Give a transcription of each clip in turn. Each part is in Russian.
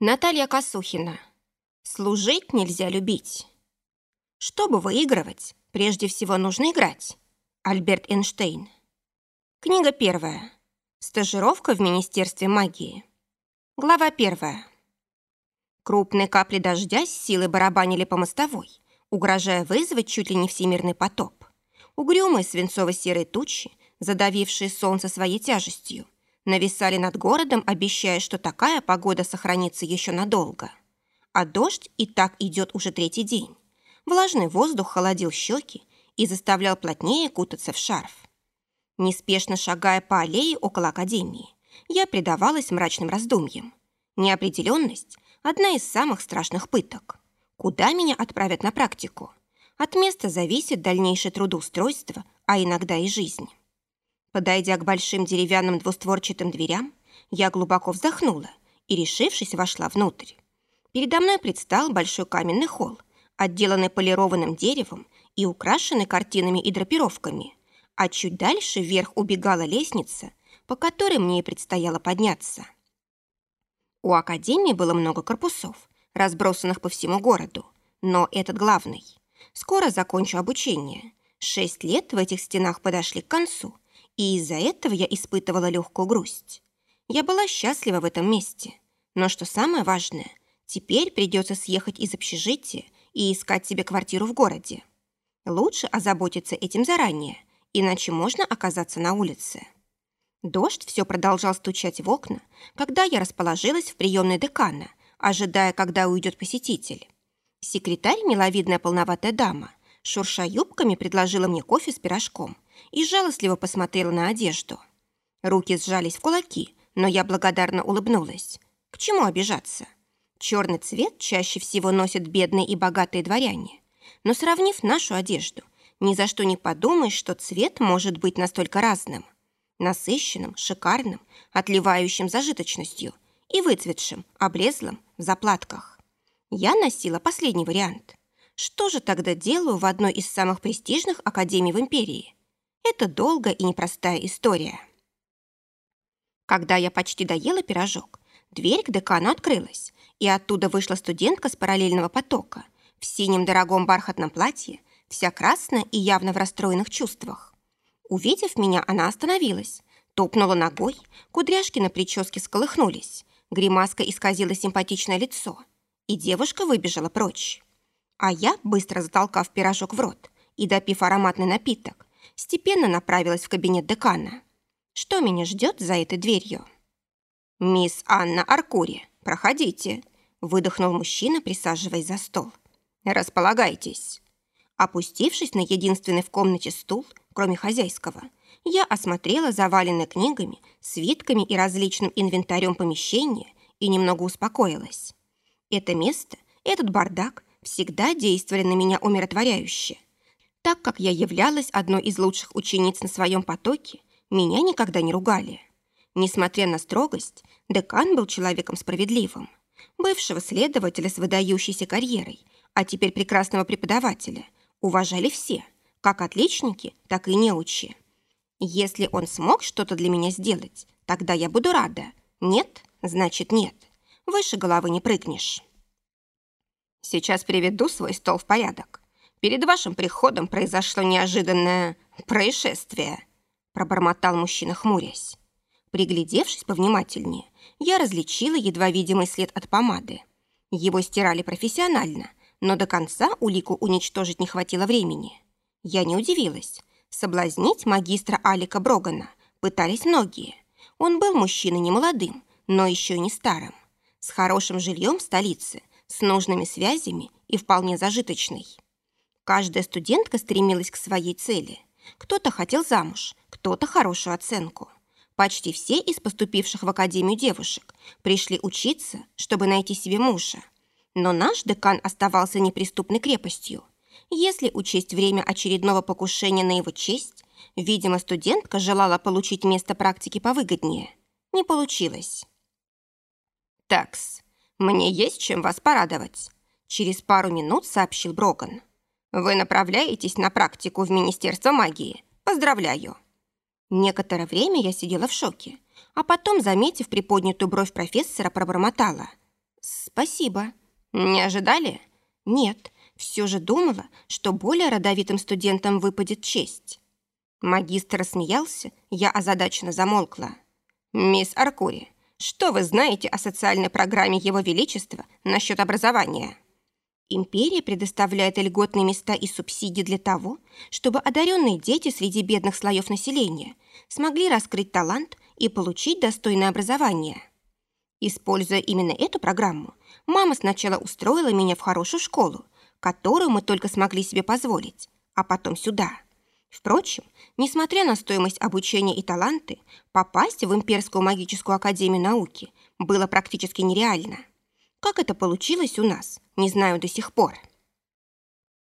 Наталья Косухина. Служить нельзя любить. Чтобы выигрывать, прежде всего нужно играть. Альберт Эйнштейн. Книга первая. Стажировка в Министерстве магии. Глава первая. Крупные капли дождя с силой барабанили по мостовой, угрожая вызвать чуть ли не всемирный потоп. Угрюмые свинцово-серые тучи, задавившие солнце своей тяжестью, нависали над городом, обещая, что такая погода сохранится еще надолго. А дождь и так идет уже третий день. Влажный воздух холодил щеки и заставлял плотнее кутаться в шарф. Неспешно шагая по аллее около академии, я предавалась мрачным раздумьям. Неопределенность – одна из самых страшных пыток. Куда меня отправят на практику? От места зависит дальнейшее трудоустройство, а иногда и жизнь. Подойдя к большим деревянным двустворчатым дверям, я глубоко вздохнула и, решившись, вошла внутрь. Передо мной предстал большой каменный холл, отделанный полированным деревом и украшенный картинами и драпировками, а чуть дальше вверх убегала лестница, по которой мне и предстояло подняться. У Академии было много корпусов, разбросанных по всему городу, но этот главный. Скоро закончу обучение. Шесть лет в этих стенах подошли к концу, и из-за этого я испытывала легкую грусть. Я была счастлива в этом месте. Но что самое важное, теперь придется съехать из общежития и искать себе квартиру в городе. Лучше озаботиться этим заранее, иначе можно оказаться на улице. Дождь все продолжал стучать в окна, когда я расположилась в приемной декана, ожидая, когда уйдет посетитель. Секретарь, миловидная полноватая дама, шурша юбками, предложила мне кофе с пирожком и жалостливо посмотрела на одежду. Руки сжались в кулаки, но я благодарно улыбнулась. К чему обижаться? Черный цвет чаще всего носят бедные и богатые дворяне. Но сравнив нашу одежду, ни за что не подумаешь, что цвет может быть настолько разным. Насыщенным, шикарным, отливающим зажиточностью и выцветшим, облезлым, в заплатках. Я носила последний вариант. Что же тогда делаю в одной из самых престижных академий в империи? Это долгая и непростая история. Когда я почти доела пирожок, дверь к декану открылась, и оттуда вышла студентка с параллельного потока в синем дорогом бархатном платье, вся красная и явно в расстроенных чувствах. Увидев меня, она остановилась, топнула ногой, кудряшки на прическе сколыхнулись, гримаска исказила симпатичное лицо, и девушка выбежала прочь. А я, быстро затолкав пирожок в рот и допив ароматный напиток, степенно направилась в кабинет декана. Что меня ждет за этой дверью? «Мисс Анна Аркури, проходите», — выдохнул мужчина, присаживаясь за стол. «Располагайтесь». Опустившись на единственный в комнате стул, кроме хозяйского, я осмотрела заваленное книгами, свитками и различным инвентарем помещение и немного успокоилась. Это место, этот бардак всегда действовали на меня умиротворяюще. Так как я являлась одной из лучших учениц на своем потоке, меня никогда не ругали. Несмотря на строгость, декан был человеком справедливым. Бывшего следователя с выдающейся карьерой, а теперь прекрасного преподавателя, уважали все, как отличники, так и неучи. Если он смог что-то для меня сделать, тогда я буду рада. Нет, значит нет. Выше головы не прыгнешь. Сейчас приведу свой стол в порядок. Перед вашим приходом произошло неожиданное происшествие», пробормотал мужчина, хмурясь. Приглядевшись повнимательнее, я различила едва видимый след от помады. Его стирали профессионально, но до конца улику уничтожить не хватило времени. Я не удивилась. Соблазнить магистра Алика Брогана пытались многие. Он был мужчиной не молодым, но еще и не старым. С хорошим жильем в столице, с нужными связями и вполне зажиточный. Каждая студентка стремилась к своей цели. Кто-то хотел замуж, кто-то хорошую оценку. Почти все из поступивших в академию девушек пришли учиться, чтобы найти себе мужа. Но наш декан оставался неприступной крепостью. Если учесть время очередного покушения на его честь, видимо, студентка желала получить место практики повыгоднее. Не получилось. «Такс, мне есть чем вас порадовать», через пару минут сообщил Броган. Вы направляетесь на практику в Министерство магии. Поздравляю. Некоторое время я сидела в шоке, а потом, заметив приподнятую бровь профессора, пробормотала. Спасибо. Не ожидали? Нет, все же думала, что более родовитым студентам выпадет честь. Магистр рассмеялся, я озадаченно замолкла. «Мисс Аркури, что вы знаете о социальной программе Его Величества насчет образования?» Империя предоставляет льготные места и субсидии для того, чтобы одаренные дети среди бедных слоев населения смогли раскрыть талант и получить достойное образование. Используя именно эту программу, мама сначала устроила меня в хорошую школу, которую мы только смогли себе позволить, а потом сюда. Впрочем, несмотря на стоимость обучения и таланты, попасть в Имперскую магическую академию науки было практически нереально – как это получилось у нас, не знаю до сих пор.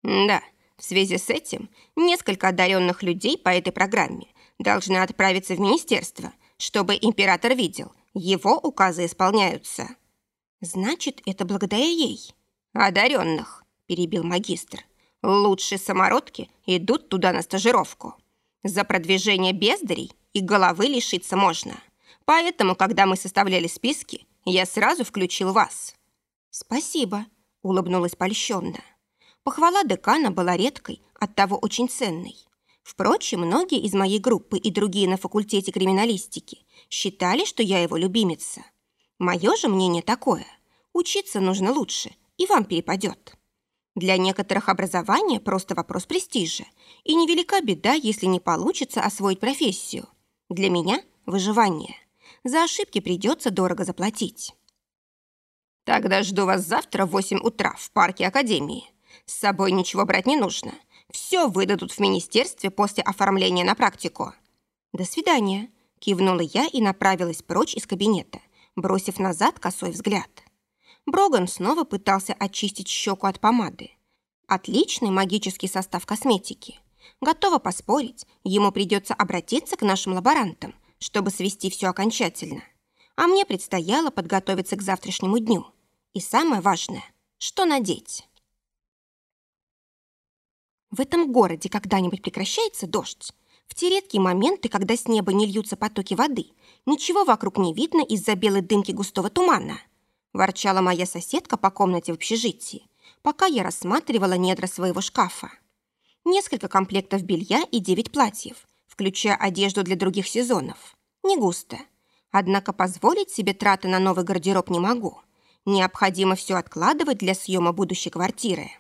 Да, в связи с этим несколько одаренных людей по этой программе должны отправиться в министерство, чтобы император видел, его указы исполняются. Значит, это благодаря ей. Одаренных, перебил магистр. Лучшие самородки идут туда на стажировку. За продвижение бездарей и головы лишиться можно. Поэтому, когда мы составляли списки, я сразу включил вас. «Спасибо», — улыбнулась польщенно. Похвала декана была редкой, оттого очень ценной. Впрочем, многие из моей группы и другие на факультете криминалистики считали, что я его любимица. Мое же мнение такое. Учиться нужно лучше, и вам перепадет. Для некоторых образование просто вопрос престижа, и невелика беда, если не получится освоить профессию. Для меня – выживание. За ошибки придется дорого заплатить. Тогда жду вас завтра в восемь утра в парке Академии. С собой ничего брать не нужно. Все выдадут в министерстве после оформления на практику. До свидания. Кивнула я и направилась прочь из кабинета, бросив назад косой взгляд. Броган снова пытался очистить щеку от помады. Отличный магический состав косметики. Готова поспорить, ему придется обратиться к нашим лаборантам, чтобы свести все окончательно. А мне предстояло подготовиться к завтрашнему дню. И самое важное, что надеть. В этом городе когда-нибудь прекращается дождь? В те редкие моменты, когда с неба не льются потоки воды, ничего вокруг не видно из-за белой дымки густого тумана. Ворчала моя соседка по комнате в общежитии, пока я рассматривала недра своего шкафа. Несколько комплектов белья и девять платьев, включая одежду для других сезонов. Не густо. Однако позволить себе траты на новый гардероб не могу. Необходимо все откладывать для съема будущей квартиры.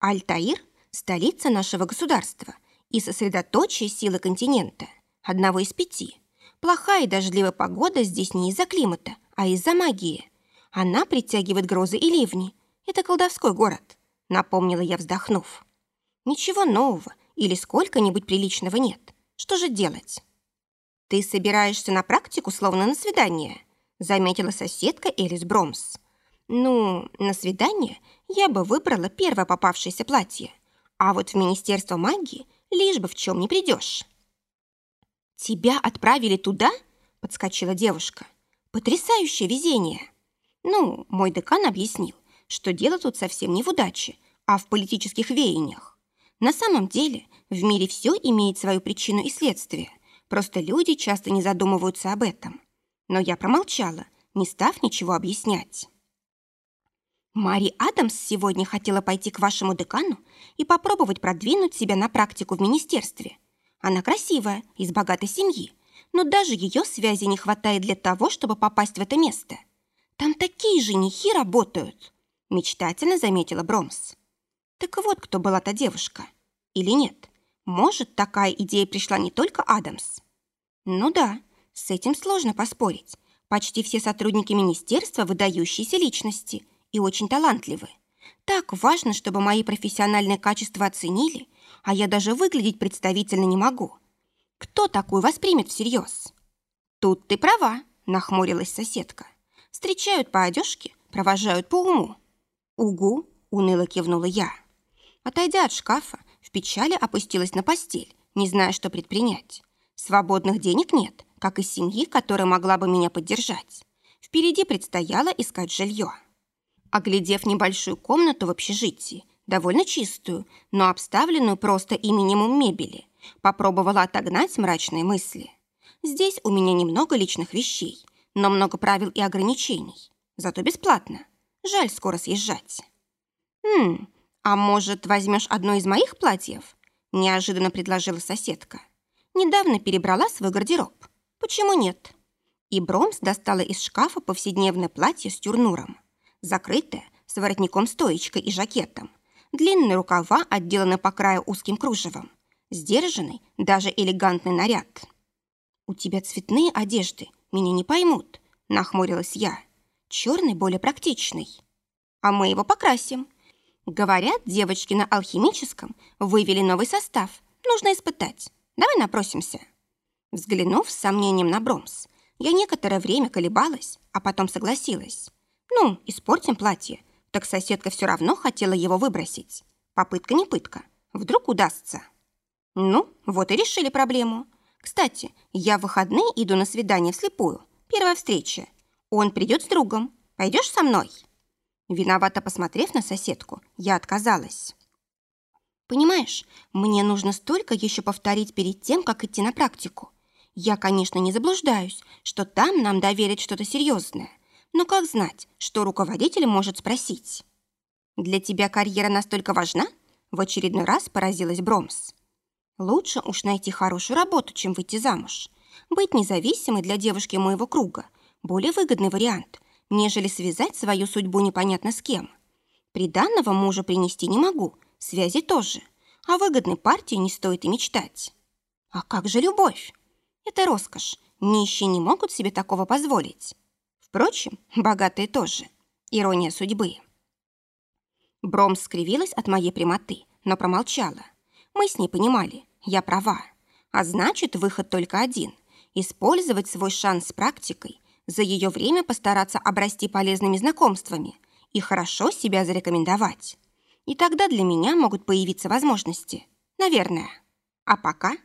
Альтаир – столица нашего государства и сосредоточие силы континента, одного из пяти. Плохая и дождливая погода здесь не из-за климата, а из-за магии. Она притягивает грозы и ливни. Это колдовской город, напомнила я, вздохнув. Ничего нового или сколько-нибудь приличного нет. Что же делать? Ты собираешься на практику, словно на свидание? Заметила соседка Элис Бромс. «Ну, на свидание я бы выбрала первое попавшееся платье, а вот в Министерство магии лишь бы в чем не придешь». «Тебя отправили туда?» – подскочила девушка. «Потрясающее везение!» Ну, мой декан объяснил, что дело тут совсем не в удаче, а в политических веяниях. На самом деле в мире все имеет свою причину и следствие, просто люди часто не задумываются об этом но я промолчала, не став ничего объяснять. Мари Адамс сегодня хотела пойти к вашему декану и попробовать продвинуть себя на практику в министерстве. Она красивая, из богатой семьи, но даже ее связи не хватает для того, чтобы попасть в это место. Там такие женихи работают, мечтательно заметила Бромс. Так вот, кто была та девушка. Или нет? Может, такая идея пришла не только Адамс? Ну да, с этим сложно поспорить. Почти все сотрудники министерства – выдающиеся личности и очень талантливы. Так важно, чтобы мои профессиональные качества оценили, а я даже выглядеть представительно не могу. Кто такой воспримет всерьез? Тут ты права, нахмурилась соседка. Встречают по одежке, провожают по уму. Угу, уныло кивнула я. Отойдя от шкафа, в печали опустилась на постель, не зная, что предпринять. Свободных денег нет, как и семьи, которая могла бы меня поддержать. Впереди предстояло искать жилье. Оглядев небольшую комнату в общежитии, довольно чистую, но обставленную просто и минимум мебели, попробовала отогнать мрачные мысли. Здесь у меня немного личных вещей, но много правил и ограничений. зато бесплатно. Жаль скоро съезжать. «Хм, а может, возьмешь одно из моих платьев?» неожиданно предложила соседка. «Недавно перебрала свой гардероб. Почему нет?» И Бромс достала из шкафа повседневное платье с тюрнуром. Закрытое, с воротником-стоечкой и жакетом. Длинные рукава отделаны по краю узким кружевом. Сдержанный, даже элегантный наряд. «У тебя цветные одежды, меня не поймут», — нахмурилась я. «Черный более практичный». «А мы его покрасим», Говорят, девочки на алхимическом вывели новый состав. Нужно испытать. Давай напросимся. Взглянув с сомнением на Бромс, я некоторое время колебалась, а потом согласилась. Ну, испортим платье. Так соседка все равно хотела его выбросить. Попытка не пытка. Вдруг удастся. Ну, вот и решили проблему. Кстати, я в выходные иду на свидание вслепую. Первая встреча. Он придет с другом. Пойдешь со мной?» Виновато посмотрев на соседку, я отказалась. «Понимаешь, мне нужно столько еще повторить перед тем, как идти на практику. Я, конечно, не заблуждаюсь, что там нам доверят что-то серьезное. Но как знать, что руководитель может спросить? «Для тебя карьера настолько важна?» В очередной раз поразилась Бромс. «Лучше уж найти хорошую работу, чем выйти замуж. Быть независимой для девушки моего круга – более выгодный вариант, нежели связать свою судьбу непонятно с кем. Приданного мужа принести не могу, связи тоже, а выгодной партии не стоит и мечтать. А как же любовь? Это роскошь, нищие не могут себе такого позволить. Впрочем, богатые тоже. Ирония судьбы. Бром скривилась от моей прямоты, но промолчала. Мы с ней понимали, я права. А значит, выход только один – использовать свой шанс с практикой за ее время постараться обрасти полезными знакомствами и хорошо себя зарекомендовать. И тогда для меня могут появиться возможности. Наверное. А пока?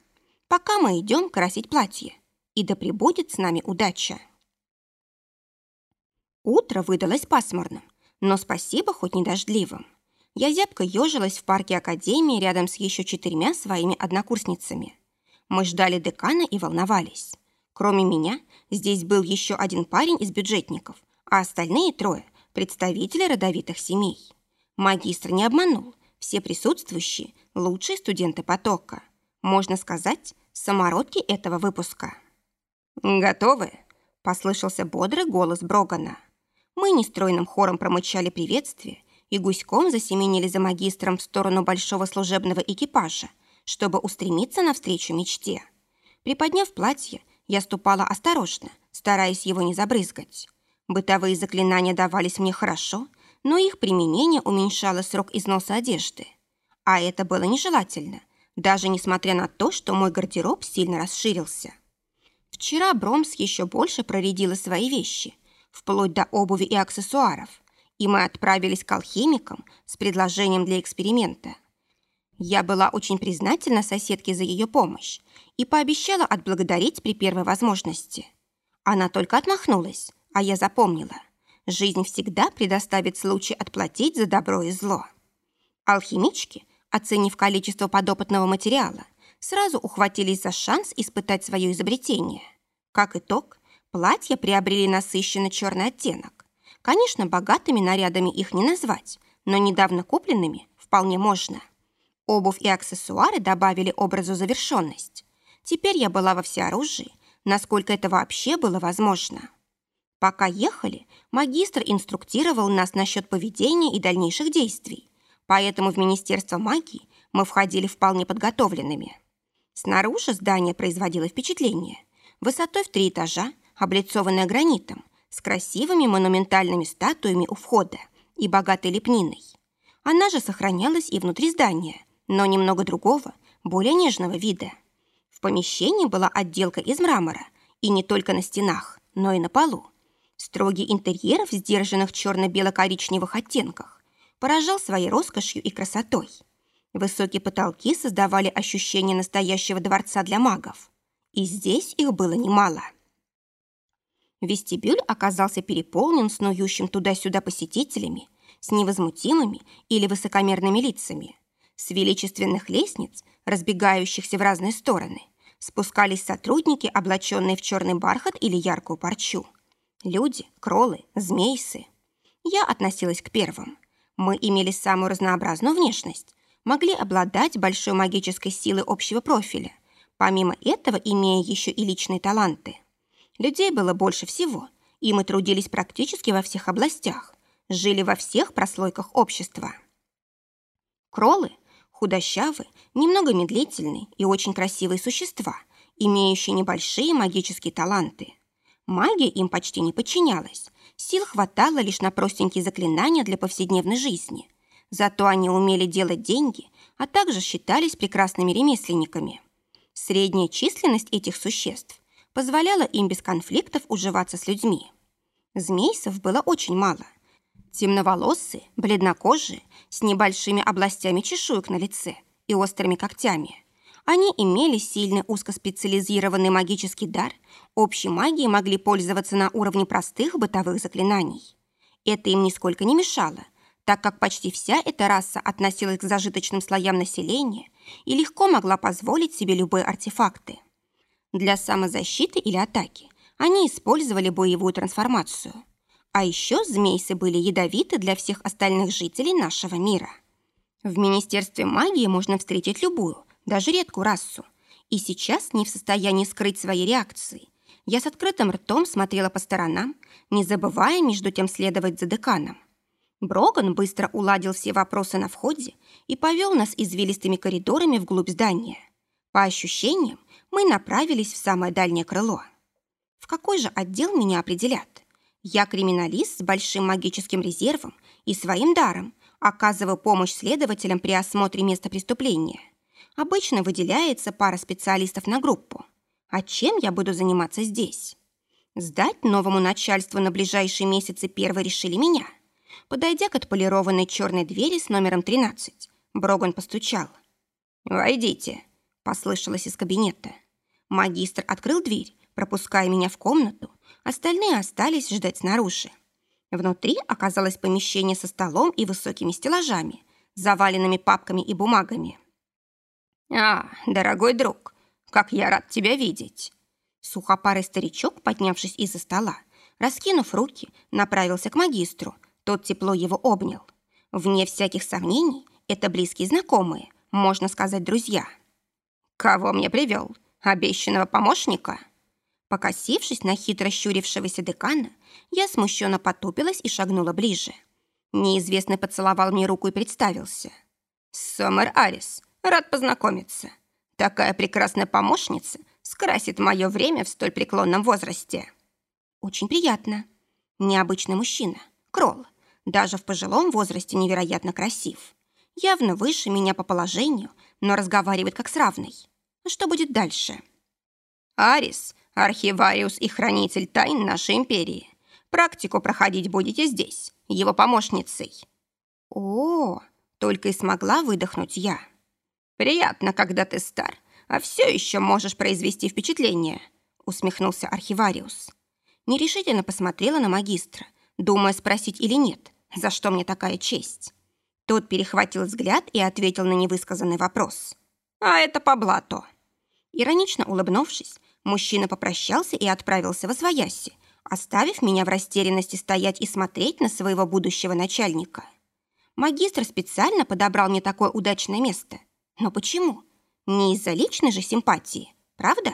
Пока мы идем красить платье. И да пребудет с нами удача. Утро выдалось пасмурным, но спасибо хоть не дождливым. Я зябко ежилась в парке Академии рядом с еще четырьмя своими однокурсницами. Мы ждали декана и волновались. Кроме меня, здесь был еще один парень из бюджетников, а остальные трое – представители родовитых семей. Магистр не обманул. Все присутствующие – лучшие студенты потока. Можно сказать, самородки этого выпуска. «Готовы?» – послышался бодрый голос Брогана. Мы нестройным хором промычали приветствие и гуськом засеменили за магистром в сторону большого служебного экипажа, чтобы устремиться навстречу мечте. Приподняв платье, я ступала осторожно, стараясь его не забрызгать. Бытовые заклинания давались мне хорошо, но их применение уменьшало срок износа одежды. А это было нежелательно, даже несмотря на то, что мой гардероб сильно расширился. Вчера Бромс еще больше проредила свои вещи, вплоть до обуви и аксессуаров, и мы отправились к алхимикам с предложением для эксперимента. Я была очень признательна соседке за ее помощь и пообещала отблагодарить при первой возможности. Она только отмахнулась, а я запомнила. Жизнь всегда предоставит случай отплатить за добро и зло. Алхимички, оценив количество подопытного материала, сразу ухватились за шанс испытать свое изобретение. Как итог, платья приобрели насыщенно черный оттенок. Конечно, богатыми нарядами их не назвать, но недавно купленными вполне можно – Обувь и аксессуары добавили образу завершенность. Теперь я была во всеоружии, насколько это вообще было возможно. Пока ехали, магистр инструктировал нас насчет поведения и дальнейших действий, поэтому в Министерство магии мы входили вполне подготовленными. Снаружи здание производило впечатление. Высотой в три этажа, облицованное гранитом, с красивыми монументальными статуями у входа и богатой лепниной. Она же сохранялась и внутри здания, но немного другого, более нежного вида. В помещении была отделка из мрамора, и не только на стенах, но и на полу. Строгий интерьер в сдержанных черно-бело-коричневых оттенках поражал своей роскошью и красотой. Высокие потолки создавали ощущение настоящего дворца для магов. И здесь их было немало. Вестибюль оказался переполнен снующим туда-сюда посетителями с невозмутимыми или высокомерными лицами. С величественных лестниц, разбегающихся в разные стороны, спускались сотрудники, облаченные в черный бархат или яркую парчу. Люди, кролы, змейсы. Я относилась к первым. Мы имели самую разнообразную внешность, могли обладать большой магической силой общего профиля, помимо этого имея еще и личные таланты. Людей было больше всего, и мы трудились практически во всех областях, жили во всех прослойках общества. Кролы – худощавые, немного медлительные и очень красивые существа, имеющие небольшие магические таланты. Магия им почти не подчинялась, сил хватало лишь на простенькие заклинания для повседневной жизни. Зато они умели делать деньги, а также считались прекрасными ремесленниками. Средняя численность этих существ позволяла им без конфликтов уживаться с людьми. Змейсов было очень мало. Темноволосые, бледнокожие, с небольшими областями чешуек на лице и острыми когтями. Они имели сильный узкоспециализированный магический дар, общей магией могли пользоваться на уровне простых бытовых заклинаний. Это им нисколько не мешало, так как почти вся эта раса относилась к зажиточным слоям населения и легко могла позволить себе любые артефакты. Для самозащиты или атаки они использовали боевую трансформацию. А еще змейсы были ядовиты для всех остальных жителей нашего мира. В Министерстве магии можно встретить любую, даже редкую расу. И сейчас не в состоянии скрыть свои реакции. Я с открытым ртом смотрела по сторонам, не забывая между тем следовать за деканом. Броган быстро уладил все вопросы на входе и повел нас извилистыми коридорами вглубь здания. По ощущениям, мы направились в самое дальнее крыло. В какой же отдел меня определят? Я криминалист с большим магическим резервом и своим даром, оказываю помощь следователям при осмотре места преступления. Обычно выделяется пара специалистов на группу. А чем я буду заниматься здесь? Сдать новому начальству на ближайшие месяцы первые решили меня. Подойдя к отполированной черной двери с номером 13, Броган постучал. «Войдите», — послышалось из кабинета. Магистр открыл дверь, пропуская меня в комнату. Остальные остались ждать снаружи. Внутри оказалось помещение со столом и высокими стеллажами, заваленными папками и бумагами. «А, дорогой друг, как я рад тебя видеть!» Сухопарый старичок, поднявшись из-за стола, раскинув руки, направился к магистру. Тот тепло его обнял. Вне всяких сомнений, это близкие знакомые, можно сказать, друзья. «Кого мне привел?» Обещанного помощника? Покосившись на хитро щурившегося декана, я смущенно потупилась и шагнула ближе. Неизвестный поцеловал мне руку и представился. «Сомер Арис, рад познакомиться. Такая прекрасная помощница скрасит мое время в столь преклонном возрасте». «Очень приятно. Необычный мужчина. Кролл. Даже в пожилом возрасте невероятно красив. Явно выше меня по положению, но разговаривает как с равной. Что будет дальше? Арис, архивариус и хранитель тайн нашей империи. Практику проходить будете здесь, его помощницей. О, только и смогла выдохнуть я. Приятно, когда ты стар, а все еще можешь произвести впечатление, усмехнулся архивариус. Нерешительно посмотрела на магистра, думая спросить или нет, за что мне такая честь. Тот перехватил взгляд и ответил на невысказанный вопрос. «А это по блату». Иронично улыбнувшись, мужчина попрощался и отправился во свояси, оставив меня в растерянности стоять и смотреть на своего будущего начальника. Магистр специально подобрал мне такое удачное место. Но почему? Не из-за личной же симпатии, правда?